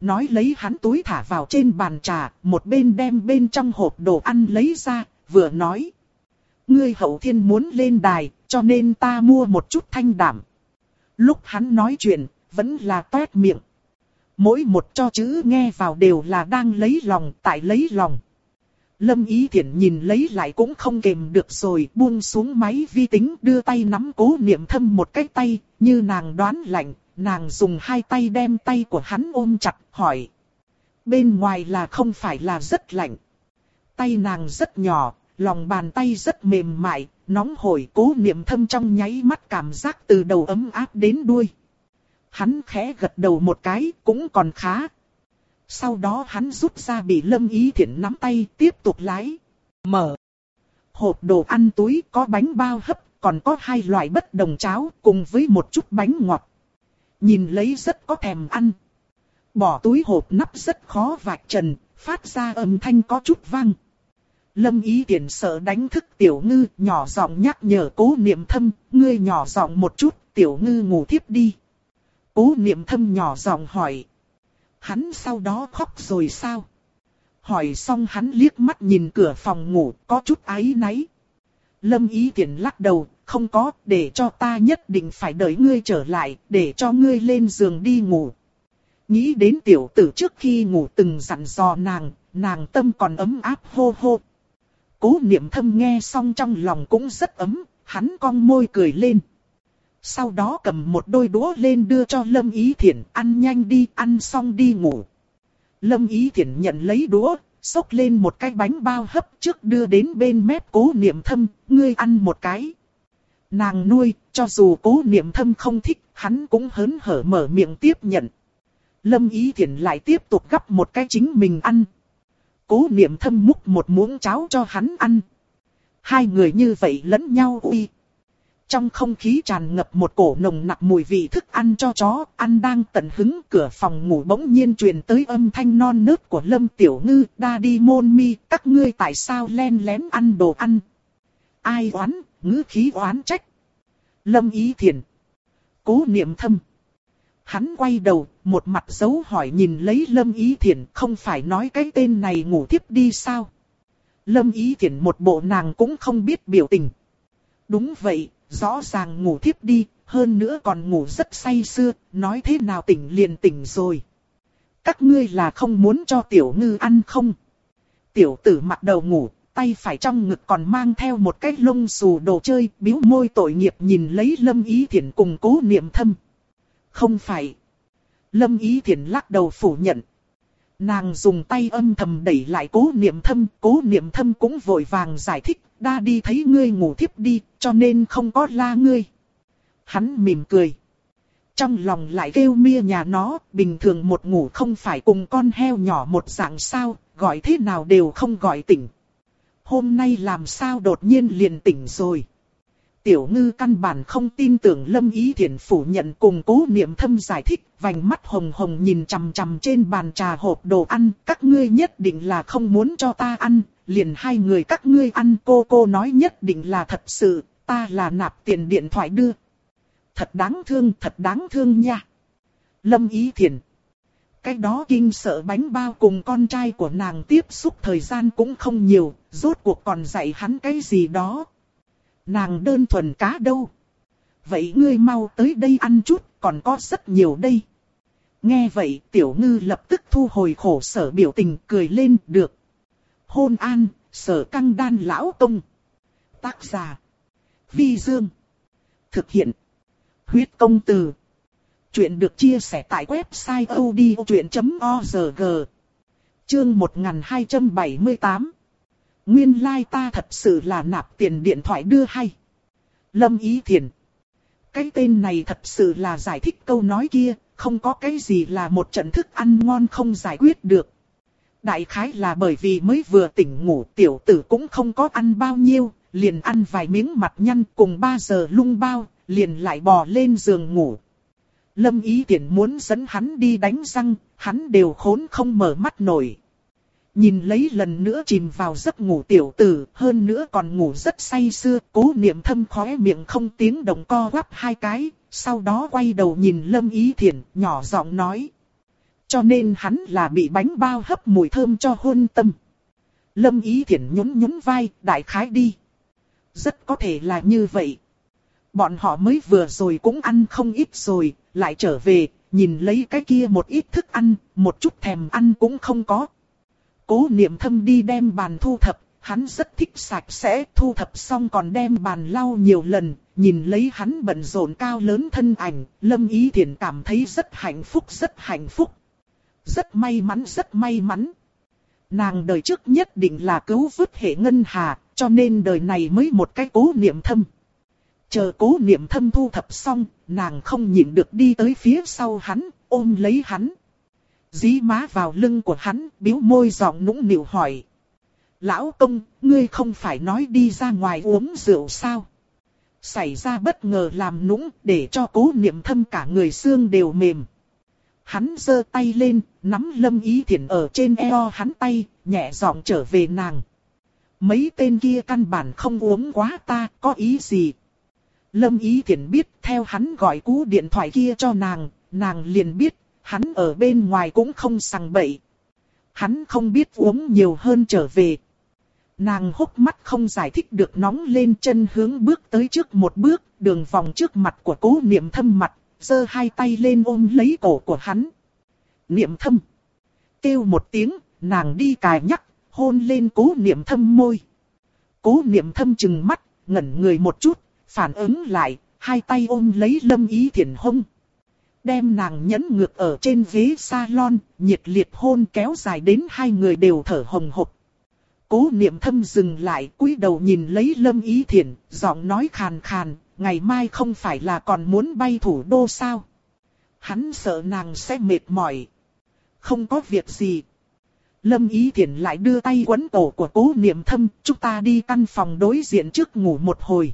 Nói lấy hắn túi thả vào trên bàn trà, một bên đem bên trong hộp đồ ăn lấy ra, vừa nói. Ngươi hậu thiên muốn lên đài, cho nên ta mua một chút thanh đảm. Lúc hắn nói chuyện, vẫn là toét miệng. Mỗi một cho chữ nghe vào đều là đang lấy lòng, tại lấy lòng. Lâm Ý Thiển nhìn lấy lại cũng không kềm được rồi, buông xuống máy vi tính đưa tay nắm cố niệm thâm một cái tay, như nàng đoán lạnh, nàng dùng hai tay đem tay của hắn ôm chặt, hỏi. Bên ngoài là không phải là rất lạnh. Tay nàng rất nhỏ, lòng bàn tay rất mềm mại, nóng hổi cố niệm thâm trong nháy mắt cảm giác từ đầu ấm áp đến đuôi. Hắn khẽ gật đầu một cái, cũng còn khá. Sau đó hắn rút ra bị lâm ý thiện nắm tay, tiếp tục lái. Mở. Hộp đồ ăn túi có bánh bao hấp, còn có hai loại bất đồng cháo, cùng với một chút bánh ngọt. Nhìn lấy rất có thèm ăn. Bỏ túi hộp nắp rất khó vạch trần, phát ra âm thanh có chút vang. Lâm ý tiện sợ đánh thức tiểu ngư, nhỏ giọng nhắc nhở cố niệm thâm, ngươi nhỏ giọng một chút, tiểu ngư ngủ tiếp đi. Cố niệm thâm nhỏ giọng hỏi. Hắn sau đó khóc rồi sao? Hỏi xong hắn liếc mắt nhìn cửa phòng ngủ, có chút áy náy. Lâm ý tiện lắc đầu, không có, để cho ta nhất định phải đợi ngươi trở lại, để cho ngươi lên giường đi ngủ. Nghĩ đến tiểu tử trước khi ngủ từng dặn dò nàng, nàng tâm còn ấm áp hô hô. Cố niệm thâm nghe xong trong lòng cũng rất ấm, hắn cong môi cười lên. Sau đó cầm một đôi đũa lên đưa cho Lâm Ý Thiển, ăn nhanh đi, ăn xong đi ngủ. Lâm Ý Thiển nhận lấy đũa, xốc lên một cái bánh bao hấp trước đưa đến bên mép cố niệm thâm, ngươi ăn một cái. Nàng nuôi, cho dù cố niệm thâm không thích, hắn cũng hớn hở mở miệng tiếp nhận. Lâm Ý Thiển lại tiếp tục gắp một cái chính mình ăn. Cố niệm thâm múc một muỗng cháo cho hắn ăn. Hai người như vậy lẫn nhau uy. Trong không khí tràn ngập một cổ nồng nặc mùi vị thức ăn cho chó, ăn đang tận hứng cửa phòng ngủ bỗng nhiên truyền tới âm thanh non nớt của Lâm Tiểu Ngư, đa đi môn mi, các ngươi tại sao len lén ăn đồ ăn. Ai oán, ngữ khí oán trách. Lâm Ý Thiền. Cố niệm thâm. Hắn quay đầu, một mặt dấu hỏi nhìn lấy Lâm Ý Thiển không phải nói cái tên này ngủ tiếp đi sao. Lâm Ý Thiển một bộ nàng cũng không biết biểu tình. Đúng vậy, rõ ràng ngủ thiếp đi, hơn nữa còn ngủ rất say sưa, nói thế nào tỉnh liền tỉnh rồi. Các ngươi là không muốn cho tiểu ngư ăn không? Tiểu tử mặt đầu ngủ, tay phải trong ngực còn mang theo một cái lông xù đồ chơi, biếu môi tội nghiệp nhìn lấy lâm ý thiện cùng cố niệm thâm. Không phải. Lâm ý thiện lắc đầu phủ nhận. Nàng dùng tay âm thầm đẩy lại cố niệm thâm, cố niệm thâm cũng vội vàng giải thích, đa đi thấy ngươi ngủ thiếp đi, cho nên không có la ngươi. Hắn mỉm cười. Trong lòng lại kêu mia nhà nó, bình thường một ngủ không phải cùng con heo nhỏ một dạng sao, gọi thế nào đều không gọi tỉnh. Hôm nay làm sao đột nhiên liền tỉnh rồi. Tiểu ngư căn bản không tin tưởng lâm ý thiện phủ nhận cùng cố niệm thâm giải thích, vành mắt hồng hồng nhìn chằm chằm trên bàn trà hộp đồ ăn, các ngươi nhất định là không muốn cho ta ăn, liền hai người các ngươi ăn cô cô nói nhất định là thật sự, ta là nạp tiền điện thoại đưa. Thật đáng thương, thật đáng thương nha. Lâm ý thiện. Cái đó kinh sợ bánh bao cùng con trai của nàng tiếp xúc thời gian cũng không nhiều, rốt cuộc còn dạy hắn cái gì đó. Nàng đơn thuần cá đâu. Vậy ngươi mau tới đây ăn chút, còn có rất nhiều đây. Nghe vậy tiểu ngư lập tức thu hồi khổ sở biểu tình cười lên được. Hôn an, sở căng đan lão tông. Tác giả. Vi Dương. Thực hiện. Huyết công từ. Chuyện được chia sẻ tại website odchuyện.org. Chương 1278. Nguyên lai like ta thật sự là nạp tiền điện thoại đưa hay. Lâm Ý Thiền. Cái tên này thật sự là giải thích câu nói kia, không có cái gì là một trận thức ăn ngon không giải quyết được. Đại khái là bởi vì mới vừa tỉnh ngủ tiểu tử cũng không có ăn bao nhiêu, liền ăn vài miếng mặt nhăn cùng 3 giờ lung bao, liền lại bò lên giường ngủ. Lâm ý tiện muốn dẫn hắn đi đánh răng, hắn đều khốn không mở mắt nổi. Nhìn lấy lần nữa chìm vào giấc ngủ tiểu tử, hơn nữa còn ngủ rất say sưa, cố niệm thâm khóe miệng không tiếng động co quắp hai cái, sau đó quay đầu nhìn Lâm Ý Thiển, nhỏ giọng nói. Cho nên hắn là bị bánh bao hấp mùi thơm cho hôn tâm. Lâm Ý Thiển nhún nhún vai, đại khái đi. Rất có thể là như vậy. Bọn họ mới vừa rồi cũng ăn không ít rồi, lại trở về, nhìn lấy cái kia một ít thức ăn, một chút thèm ăn cũng không có. Cố niệm thâm đi đem bàn thu thập, hắn rất thích sạch sẽ, thu thập xong còn đem bàn lau nhiều lần, nhìn lấy hắn bận rộn cao lớn thân ảnh, Lâm Ý Thiển cảm thấy rất hạnh phúc, rất hạnh phúc. Rất may mắn, rất may mắn. Nàng đời trước nhất định là cứu vớt hệ ngân hà, cho nên đời này mới một cái cố niệm thâm. Chờ cố niệm thâm thu thập xong, nàng không nhịn được đi tới phía sau hắn, ôm lấy hắn. Dí má vào lưng của hắn, biếu môi giọng nũng nịu hỏi. Lão công, ngươi không phải nói đi ra ngoài uống rượu sao? Xảy ra bất ngờ làm nũng để cho cố niệm thâm cả người xương đều mềm. Hắn giơ tay lên, nắm lâm ý thiện ở trên eo hắn tay, nhẹ giọng trở về nàng. Mấy tên kia căn bản không uống quá ta, có ý gì? Lâm ý thiện biết theo hắn gọi cú điện thoại kia cho nàng, nàng liền biết, hắn ở bên ngoài cũng không sằng bậy. Hắn không biết uống nhiều hơn trở về. Nàng hốc mắt không giải thích được nóng lên chân hướng bước tới trước một bước, đường vòng trước mặt của cố niệm thâm mặt, giơ hai tay lên ôm lấy cổ của hắn. Niệm thâm. Kêu một tiếng, nàng đi cài nhắc, hôn lên cố niệm thâm môi. Cố niệm thâm chừng mắt, ngẩn người một chút, phản ứng lại, hai tay ôm lấy lâm ý thiển hông. Đem nàng nhấn ngược ở trên ghế salon, nhiệt liệt hôn kéo dài đến hai người đều thở hồng hộc. Cố niệm thâm dừng lại, cúi đầu nhìn lấy lâm ý thiển, giọng nói khàn khàn, ngày mai không phải là còn muốn bay thủ đô sao? Hắn sợ nàng sẽ mệt mỏi. Không có việc gì. Lâm Ý Thiển lại đưa tay quấn cổ của cố niệm thâm, chúng ta đi căn phòng đối diện trước ngủ một hồi.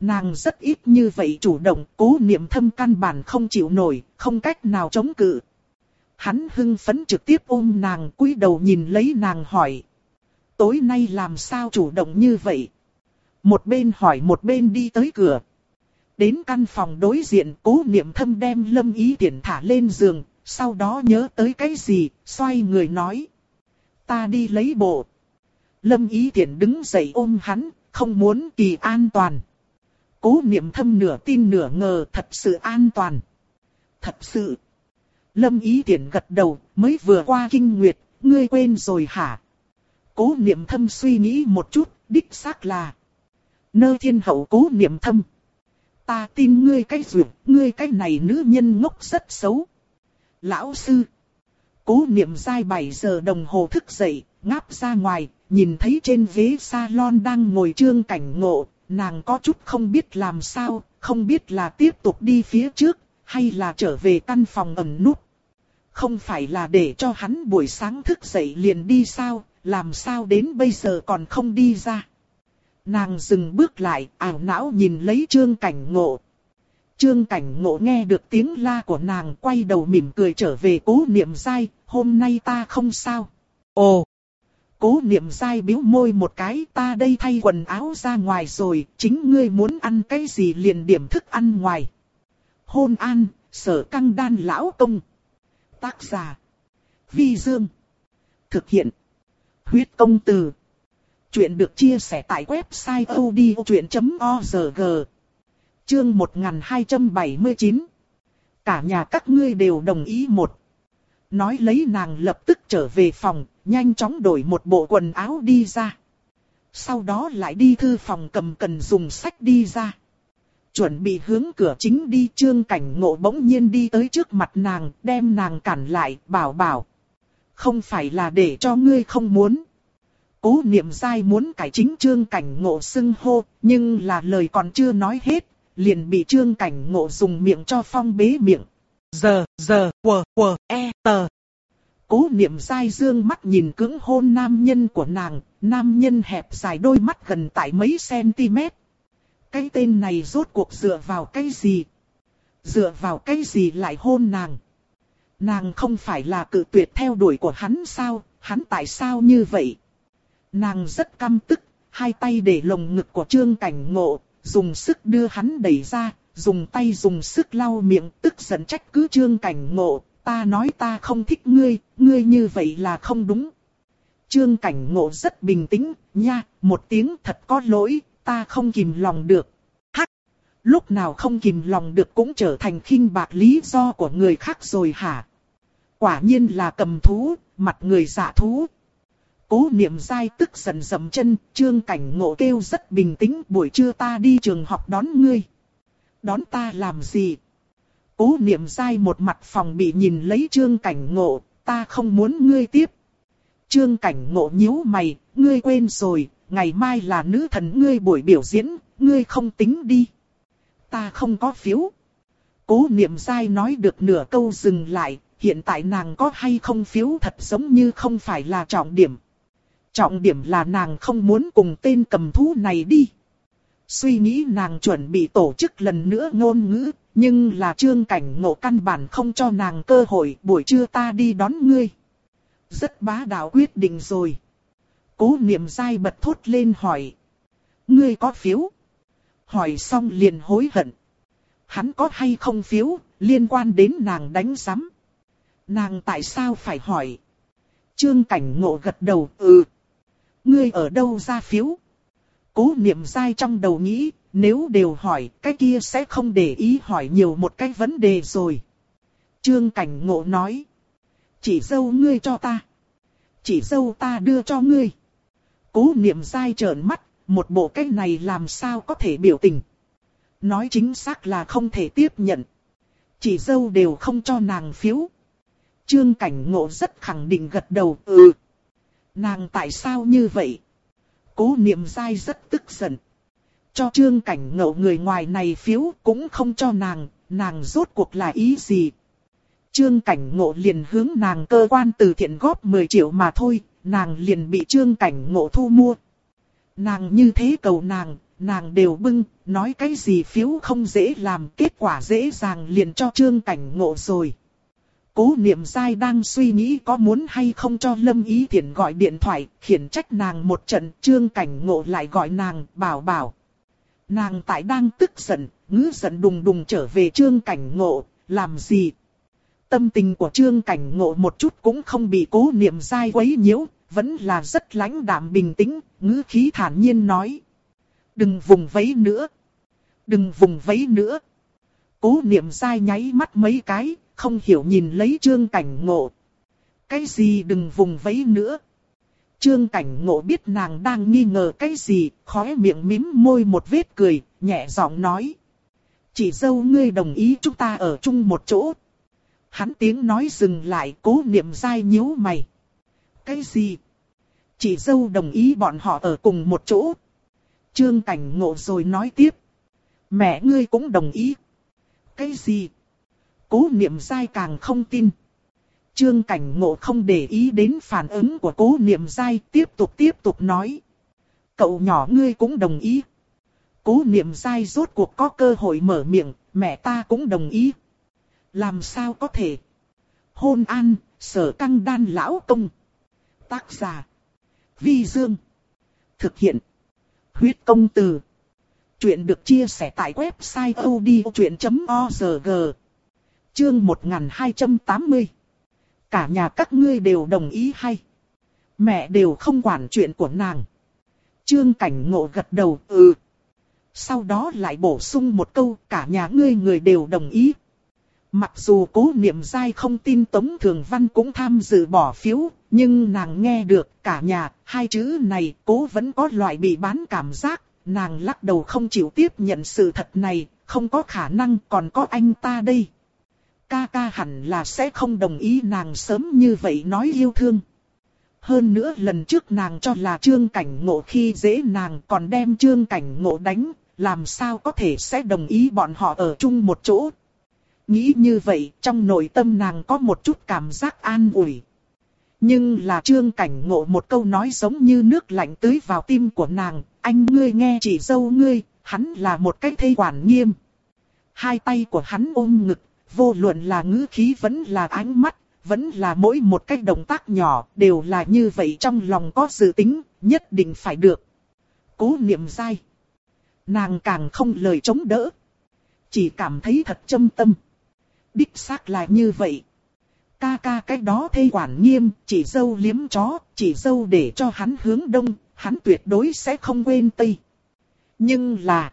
Nàng rất ít như vậy chủ động, cố niệm thâm căn bản không chịu nổi, không cách nào chống cự. Hắn hưng phấn trực tiếp ôm nàng cúi đầu nhìn lấy nàng hỏi. Tối nay làm sao chủ động như vậy? Một bên hỏi một bên đi tới cửa. Đến căn phòng đối diện cố niệm thâm đem lâm ý tiện thả lên giường, sau đó nhớ tới cái gì, xoay người nói. Ta đi lấy bộ. Lâm ý tiện đứng dậy ôm hắn, không muốn kỳ an toàn. Cố niệm thâm nửa tin nửa ngờ thật sự an toàn. Thật sự. Lâm ý tiện gật đầu, mới vừa qua kinh nguyệt, ngươi quên rồi hả? Cố niệm thâm suy nghĩ một chút, đích xác là. Nơ thiên hậu cố niệm thâm. Ta tin ngươi cái ruột, ngươi cái này nữ nhân ngốc rất xấu. Lão sư. Cố niệm dai 7 giờ đồng hồ thức dậy, ngáp ra ngoài, nhìn thấy trên ghế salon đang ngồi trương cảnh ngộ, nàng có chút không biết làm sao, không biết là tiếp tục đi phía trước, hay là trở về căn phòng ẩn nút. Không phải là để cho hắn buổi sáng thức dậy liền đi sao, làm sao đến bây giờ còn không đi ra. Nàng dừng bước lại, ảo não nhìn lấy trương cảnh ngộ. Trương cảnh ngộ nghe được tiếng la của nàng quay đầu mỉm cười trở về cố niệm dai, hôm nay ta không sao. Ồ! Cố niệm dai biếu môi một cái ta đây thay quần áo ra ngoài rồi, chính ngươi muốn ăn cái gì liền điểm thức ăn ngoài. Hôn an, sở căng đan lão công. Tác giả. Vi Dương. Thực hiện. Huyết công từ. Chuyện được chia sẻ tại website odchuyện.org. Chương 1279. Cả nhà các ngươi đều đồng ý một. Nói lấy nàng lập tức trở về phòng, nhanh chóng đổi một bộ quần áo đi ra. Sau đó lại đi thư phòng cầm cần dùng sách đi ra. Chuẩn bị hướng cửa chính đi trương cảnh ngộ bỗng nhiên đi tới trước mặt nàng, đem nàng cản lại, bảo bảo. Không phải là để cho ngươi không muốn. Cố niệm dai muốn cải chính trương cảnh ngộ xưng hô, nhưng là lời còn chưa nói hết, liền bị trương cảnh ngộ dùng miệng cho phong bế miệng. Giờ, giờ, quờ, quờ, e, tờ. Cố niệm dai dương mắt nhìn cứng hôn nam nhân của nàng, nam nhân hẹp dài đôi mắt gần tại mấy cm. Cái tên này rốt cuộc dựa vào cái gì? Dựa vào cái gì lại hôn nàng? Nàng không phải là cự tuyệt theo đuổi của hắn sao, hắn tại sao như vậy? Nàng rất căm tức, hai tay để lồng ngực của trương cảnh ngộ, dùng sức đưa hắn đẩy ra, dùng tay dùng sức lau miệng, tức giận trách cứ trương cảnh ngộ, ta nói ta không thích ngươi, ngươi như vậy là không đúng. Trương cảnh ngộ rất bình tĩnh, nha, một tiếng thật có lỗi, ta không kìm lòng được. Hắc, lúc nào không kìm lòng được cũng trở thành khinh bạc lý do của người khác rồi hả? Quả nhiên là cầm thú, mặt người giả thú, Cố niệm dai tức giận dầm chân, trương cảnh ngộ kêu rất bình tĩnh buổi trưa ta đi trường học đón ngươi. Đón ta làm gì? Cố niệm dai một mặt phòng bị nhìn lấy trương cảnh ngộ, ta không muốn ngươi tiếp. Trương cảnh ngộ nhíu mày, ngươi quên rồi, ngày mai là nữ thần ngươi buổi biểu diễn, ngươi không tính đi. Ta không có phiếu. Cố niệm dai nói được nửa câu dừng lại, hiện tại nàng có hay không phiếu thật giống như không phải là trọng điểm. Trọng điểm là nàng không muốn cùng tên cầm thú này đi. Suy nghĩ nàng chuẩn bị tổ chức lần nữa ngôn ngữ, nhưng là trương cảnh ngộ căn bản không cho nàng cơ hội buổi trưa ta đi đón ngươi. Rất bá đạo quyết định rồi. Cố niệm dai bật thốt lên hỏi. Ngươi có phiếu? Hỏi xong liền hối hận. Hắn có hay không phiếu, liên quan đến nàng đánh giám. Nàng tại sao phải hỏi? Trương cảnh ngộ gật đầu, ừ ngươi ở đâu ra phiếu? Cố niệm dai trong đầu nghĩ, nếu đều hỏi, cái kia sẽ không để ý hỏi nhiều một cái vấn đề rồi. Trương Cảnh Ngộ nói, chỉ dâu ngươi cho ta. Chỉ dâu ta đưa cho ngươi. Cố niệm dai trợn mắt, một bộ cái này làm sao có thể biểu tình. Nói chính xác là không thể tiếp nhận. Chỉ dâu đều không cho nàng phiếu. Trương Cảnh Ngộ rất khẳng định gật đầu, ừ. Nàng tại sao như vậy? Cố niệm dai rất tức giận. Cho Trương Cảnh Ngộ người ngoài này phiếu cũng không cho nàng, nàng rốt cuộc là ý gì? Trương Cảnh Ngộ liền hướng nàng cơ quan từ thiện góp 10 triệu mà thôi, nàng liền bị Trương Cảnh Ngộ thu mua. Nàng như thế cầu nàng, nàng đều bưng, nói cái gì phiếu không dễ làm, kết quả dễ dàng liền cho Trương Cảnh Ngộ rồi. Cố niệm dai đang suy nghĩ có muốn hay không cho Lâm Ý Thiển gọi điện thoại, khiển trách nàng một trận, Trương Cảnh Ngộ lại gọi nàng, bảo bảo. Nàng tại đang tức giận, ngữ giận đùng đùng trở về Trương Cảnh Ngộ, làm gì? Tâm tình của Trương Cảnh Ngộ một chút cũng không bị cố niệm dai quấy nhiễu, vẫn là rất lãnh đạm bình tĩnh, ngữ khí thản nhiên nói. Đừng vùng vẫy nữa. Đừng vùng vẫy nữa. Cố niệm dai nháy mắt mấy cái, không hiểu nhìn lấy trương cảnh ngộ. Cái gì đừng vùng vẫy nữa. Trương cảnh ngộ biết nàng đang nghi ngờ cái gì, khóe miệng mím môi một vết cười, nhẹ giọng nói. Chỉ dâu ngươi đồng ý chúng ta ở chung một chỗ. Hắn tiếng nói dừng lại, cố niệm dai nhíu mày. Cái gì? Chỉ dâu đồng ý bọn họ ở cùng một chỗ. Trương cảnh ngộ rồi nói tiếp. Mẹ ngươi cũng đồng ý. Cái gì? Cố niệm dai càng không tin. Trương cảnh ngộ không để ý đến phản ứng của cố niệm dai tiếp tục tiếp tục nói. Cậu nhỏ ngươi cũng đồng ý. Cố niệm dai rốt cuộc có cơ hội mở miệng, mẹ ta cũng đồng ý. Làm sao có thể? Hôn an, sở căng đan lão công. Tác giả. Vi Dương. Thực hiện. Huyết công từ. Chuyện được chia sẻ tại website odchuyện.org. Chương 1280. Cả nhà các ngươi đều đồng ý hay? Mẹ đều không quản chuyện của nàng. Trương cảnh ngộ gật đầu ừ. Sau đó lại bổ sung một câu cả nhà ngươi người đều đồng ý. Mặc dù cố niệm dai không tin Tống Thường Văn cũng tham dự bỏ phiếu, nhưng nàng nghe được cả nhà, hai chữ này cố vẫn có loại bị bán cảm giác, nàng lắc đầu không chịu tiếp nhận sự thật này, không có khả năng còn có anh ta đây. Ca ca hẳn là sẽ không đồng ý nàng sớm như vậy nói yêu thương. Hơn nữa lần trước nàng cho là trương cảnh ngộ khi dễ nàng còn đem trương cảnh ngộ đánh, làm sao có thể sẽ đồng ý bọn họ ở chung một chỗ. Nghĩ như vậy, trong nội tâm nàng có một chút cảm giác an ủi. Nhưng là trương cảnh ngộ một câu nói giống như nước lạnh tưới vào tim của nàng, anh ngươi nghe chỉ dâu ngươi, hắn là một cái thây quản nghiêm. Hai tay của hắn ôm ngực, vô luận là ngữ khí vẫn là ánh mắt, vẫn là mỗi một cái động tác nhỏ, đều là như vậy trong lòng có dự tính, nhất định phải được. Cố niệm dai. Nàng càng không lời chống đỡ. Chỉ cảm thấy thật châm tâm. Đích xác là như vậy. Ca ca cái đó thê quản nghiêm, chỉ dâu liếm chó, chỉ dâu để cho hắn hướng đông, hắn tuyệt đối sẽ không quên tây. Nhưng là,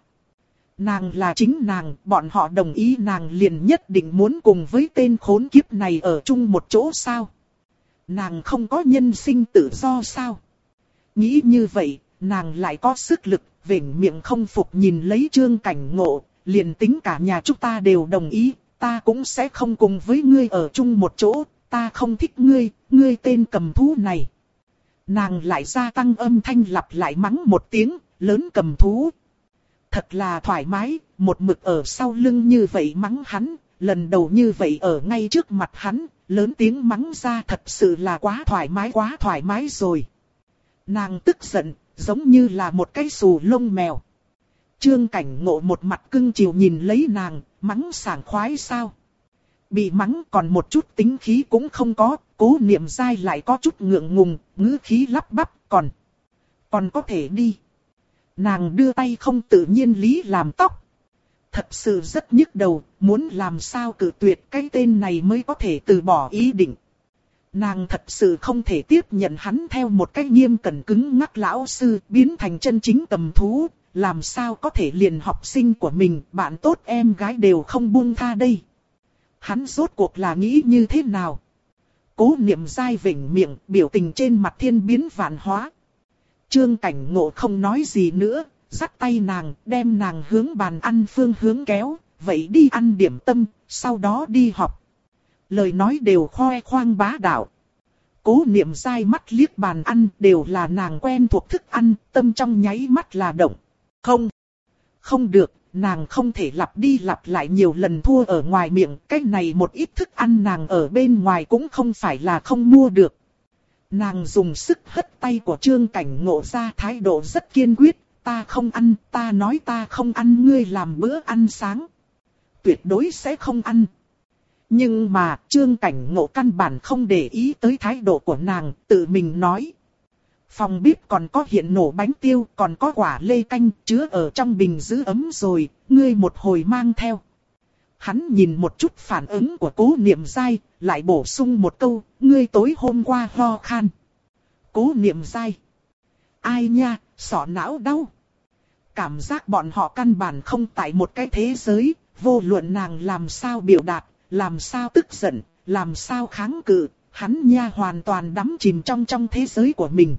nàng là chính nàng, bọn họ đồng ý nàng liền nhất định muốn cùng với tên khốn kiếp này ở chung một chỗ sao. Nàng không có nhân sinh tự do sao. Nghĩ như vậy, nàng lại có sức lực, vểnh miệng không phục nhìn lấy trương cảnh ngộ, liền tính cả nhà chúng ta đều đồng ý, ta cũng sẽ không cùng với ngươi ở chung một chỗ, ta không thích ngươi, ngươi tên cầm thú này. Nàng lại gia tăng âm thanh lặp lại mắng một tiếng, lớn cầm thú. Thật là thoải mái, một mực ở sau lưng như vậy mắng hắn, lần đầu như vậy ở ngay trước mặt hắn, lớn tiếng mắng ra thật sự là quá thoải mái quá thoải mái rồi. Nàng tức giận, giống như là một cái xù lông mèo. Trương cảnh ngộ một mặt cưng chiều nhìn lấy nàng, mắng sảng khoái sao. Bị mắng còn một chút tính khí cũng không có, cố niệm dai lại có chút ngượng ngùng, ngữ khí lắp bắp, còn, còn có thể đi. Nàng đưa tay không tự nhiên lý làm tóc. Thật sự rất nhức đầu, muốn làm sao cử tuyệt cái tên này mới có thể từ bỏ ý định. Nàng thật sự không thể tiếp nhận hắn theo một cách nghiêm cẩn cứng ngắc lão sư biến thành chân chính tầm thú, làm sao có thể liền học sinh của mình, bạn tốt em gái đều không buông tha đây. Hắn rốt cuộc là nghĩ như thế nào? Cố niệm dai vỉnh miệng, biểu tình trên mặt thiên biến vạn hóa. Trương cảnh ngộ không nói gì nữa, dắt tay nàng, đem nàng hướng bàn ăn phương hướng kéo, vậy đi ăn điểm tâm, sau đó đi học. Lời nói đều khoe khoang bá đạo. Cố niệm dai mắt liếc bàn ăn đều là nàng quen thuộc thức ăn, tâm trong nháy mắt là động. Không, không được, nàng không thể lặp đi lặp lại nhiều lần thua ở ngoài miệng. Cái này một ít thức ăn nàng ở bên ngoài cũng không phải là không mua được. Nàng dùng sức hất tay của trương cảnh ngộ ra thái độ rất kiên quyết. Ta không ăn, ta nói ta không ăn ngươi làm bữa ăn sáng. Tuyệt đối sẽ không ăn. Nhưng mà trương cảnh ngộ căn bản không để ý tới thái độ của nàng, tự mình nói. Phòng bếp còn có hiện nổ bánh tiêu, còn có quả lê canh chứa ở trong bình giữ ấm rồi, ngươi một hồi mang theo. Hắn nhìn một chút phản ứng của cố niệm dai, lại bổ sung một câu, ngươi tối hôm qua ho khan. Cố niệm dai. Ai nha, sọ não đau. Cảm giác bọn họ căn bản không tại một cái thế giới, vô luận nàng làm sao biểu đạt, làm sao tức giận, làm sao kháng cự, hắn nha hoàn toàn đắm chìm trong trong thế giới của mình.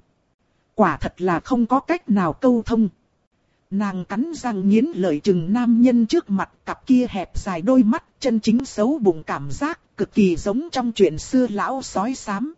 Quả thật là không có cách nào câu thông. Nàng cắn răng nghiến lợi chừng nam nhân trước mặt cặp kia hẹp dài đôi mắt chân chính xấu bụng cảm giác cực kỳ giống trong chuyện xưa lão sói xám.